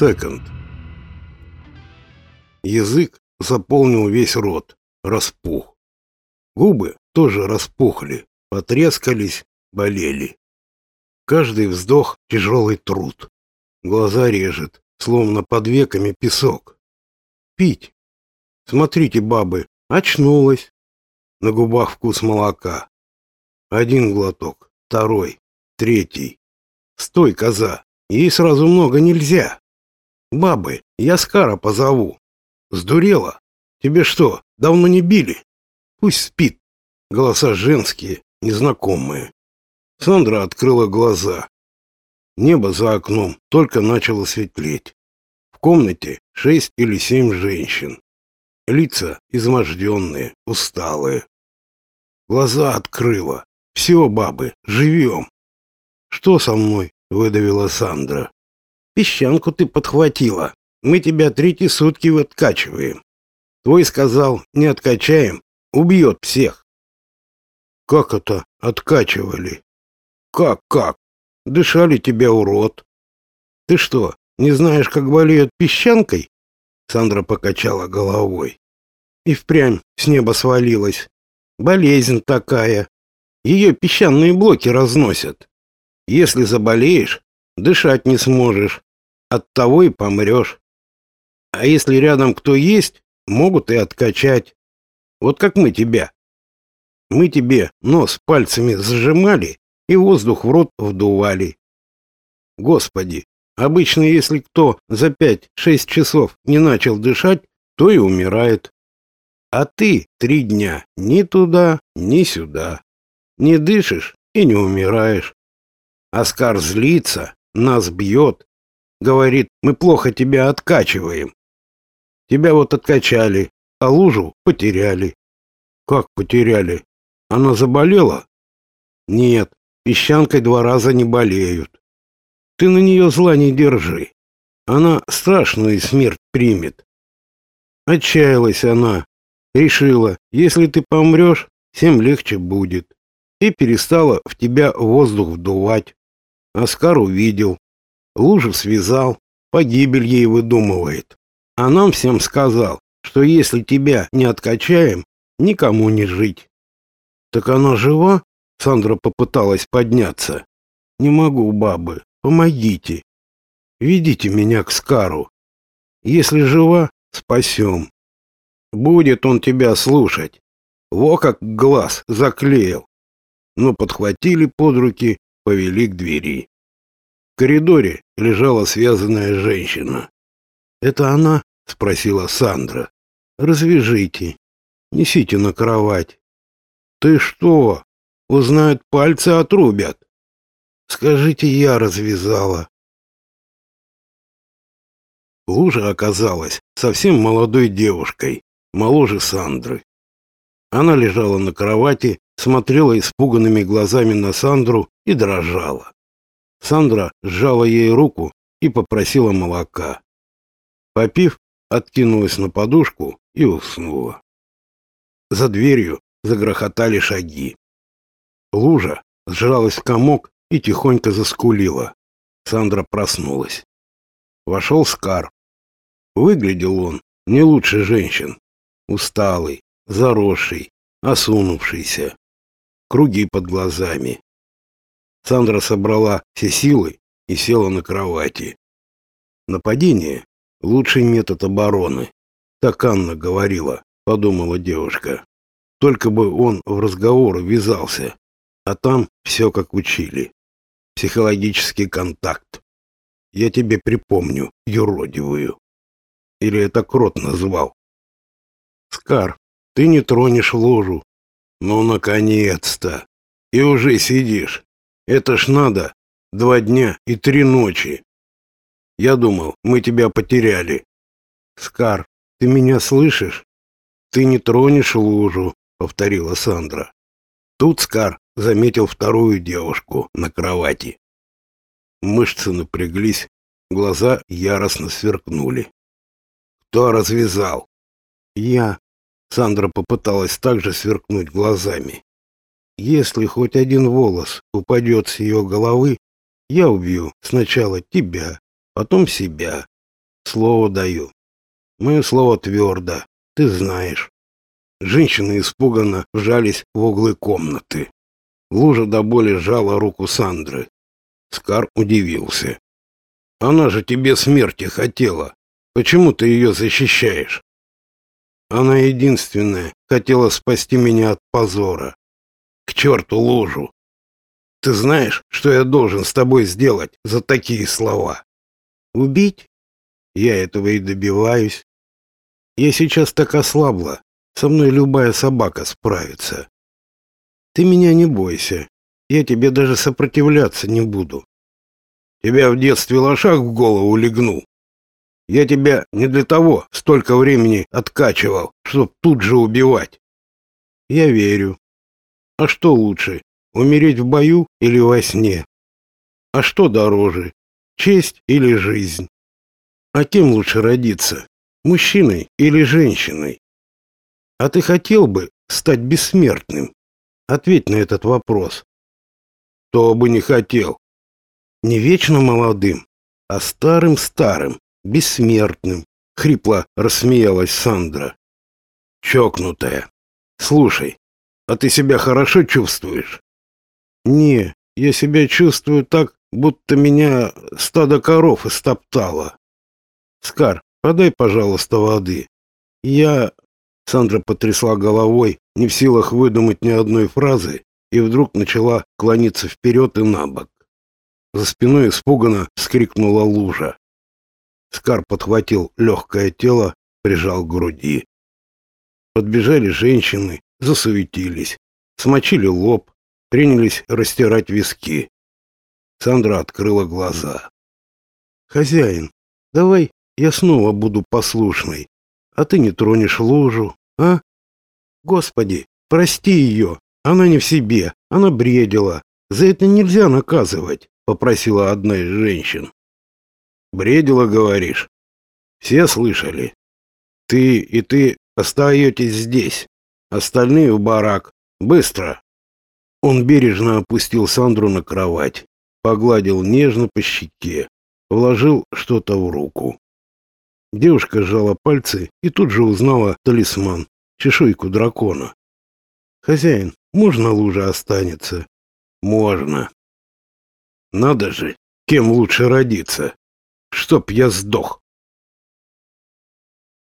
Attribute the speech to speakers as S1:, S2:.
S1: Секонд. Язык заполнил весь рот, распух. Губы тоже распухли, потрескались, болели. Каждый вздох — тяжелый труд. Глаза режет, словно под веками песок. Пить. Смотрите, бабы, очнулась. На губах вкус молока. Один глоток, второй, третий. Стой, коза, ей сразу много нельзя. Бабы, я Скара позову. Сдурела? Тебе что, давно не били? Пусть спит. Голоса женские, незнакомые. Сандра открыла глаза. Небо за окном только начало светлеть. В комнате шесть или семь женщин. Лица изможденные, усталые. Глаза открыла. Все, бабы, живем. Что со мной? Выдавила Сандра. Песчанку ты подхватила. Мы тебя третьи сутки откачиваем. Твой сказал, не откачаем, убьет всех. Как это откачивали? Как, как? Дышали тебя, урод. Ты что, не знаешь, как болеют песчанкой? Сандра покачала головой. И впрямь с неба свалилась. Болезнь такая. Ее песчаные блоки разносят. Если заболеешь, дышать не сможешь. От того и помрешь. А если рядом кто есть, могут и откачать. Вот как мы тебя. Мы тебе нос пальцами сжимали и воздух в рот вдували. Господи, обычно если кто за пять-шесть часов не начал дышать, то и умирает. А ты три дня ни туда, ни сюда. Не дышишь и не умираешь. Оскар злится, нас бьет. Говорит, мы плохо тебя откачиваем. Тебя вот откачали, а лужу потеряли. Как потеряли? Она заболела? Нет, песчанкой два раза не болеют. Ты на нее зла не держи. Она страшную смерть примет. Отчаялась она. Решила, если ты помрешь, всем легче будет. И перестала в тебя воздух вдувать. Оскар увидел. Лужу связал. Погибель ей выдумывает. А нам всем сказал, что если тебя не откачаем, никому не жить. Так она жива? Сандра попыталась подняться. Не могу, бабы, помогите. Ведите меня к Скару. Если жива, спасем. Будет он тебя слушать. Во как глаз заклеил. Но подхватили под руки, повели к двери. Коридоре лежала связанная женщина. Это она? спросила Сандра. Развяжите. Несите на кровать. Ты что? Узнают, пальцы отрубят. Скажите, я развязала. Лужа оказалась совсем молодой девушкой, моложе Сандры. Она лежала на кровати, смотрела испуганными глазами на Сандру и дрожала. Сандра сжала ей руку и попросила молока. Попив, откинулась на подушку и уснула. За дверью загрохотали шаги. Лужа сжалась в комок и тихонько заскулила. Сандра проснулась. Вошел Скар. Выглядел он не лучше женщин. Усталый, заросший, осунувшийся. Круги под глазами. Сандра собрала все силы и села на кровати. Нападение Лучший метод обороны. Так Анна говорила, подумала девушка. Только бы он в разговор ввязался. А там все как учили. Психологический контакт. Я тебе припомню, юродивую. Или это крот назвал? Скар, ты не тронешь ложу. Ну, наконец-то. И уже сидишь. Это ж надо. Два дня и три ночи. Я думал, мы тебя потеряли. Скар, ты меня слышишь? Ты не тронешь лужу, повторила Сандра. Тут Скар заметил вторую девушку на кровати. Мышцы напряглись, глаза яростно сверкнули. Кто развязал? Я. Сандра попыталась также сверкнуть глазами. Если хоть один волос упадет с ее головы, я убью сначала тебя, потом себя. Слово даю. Мое слово твердо, ты знаешь. Женщины испуганно вжались в углы комнаты. Лужа до боли сжала руку Сандры. Скар удивился. «Она же тебе смерти хотела. Почему ты ее защищаешь?» «Она единственная хотела спасти меня от позора. К черту лужу! Ты знаешь, что я должен с тобой сделать за такие слова? Убить? Я этого и добиваюсь. Я сейчас так ослабла. Со мной любая собака справится. Ты меня не бойся. Я тебе даже сопротивляться не буду. Тебя в детстве лошак в голову легнул. Я тебя не для того столько времени откачивал, чтоб тут же убивать. Я верю. А что лучше, умереть в бою или во сне? А что дороже, честь или жизнь? А кем лучше родиться, мужчиной или женщиной? А ты хотел бы стать бессмертным? Ответь на этот вопрос. Кто бы не хотел. Не вечно молодым, а старым-старым, бессмертным, хрипло рассмеялась Сандра. Чокнутая. Слушай, а ты себя хорошо чувствуешь? Не, я себя чувствую так, будто меня стадо коров истоптало. Скар, подай, пожалуйста, воды. Я... Сандра потрясла головой, не в силах выдумать ни одной фразы, и вдруг начала клониться вперед и на бок. За спиной испуганно вскрикнула лужа. Скар подхватил легкое тело, прижал к груди. Подбежали женщины, засуетились, смочили лоб, принялись растирать виски. Сандра открыла глаза. «Хозяин, давай я снова буду послушной, а ты не тронешь лужу, а? Господи, прости ее, она не в себе, она бредила. За это нельзя наказывать», — попросила одна из женщин. «Бредила, говоришь?» «Все слышали. Ты и ты остаетесь здесь. Остальные в барак. Быстро!» Он бережно опустил Сандру на кровать, погладил нежно по щеке, вложил что-то в руку. Девушка сжала пальцы и тут же узнала талисман, чешуйку дракона. «Хозяин, можно лужа останется?» «Можно». «Надо же, кем лучше родиться? Чтоб я сдох!»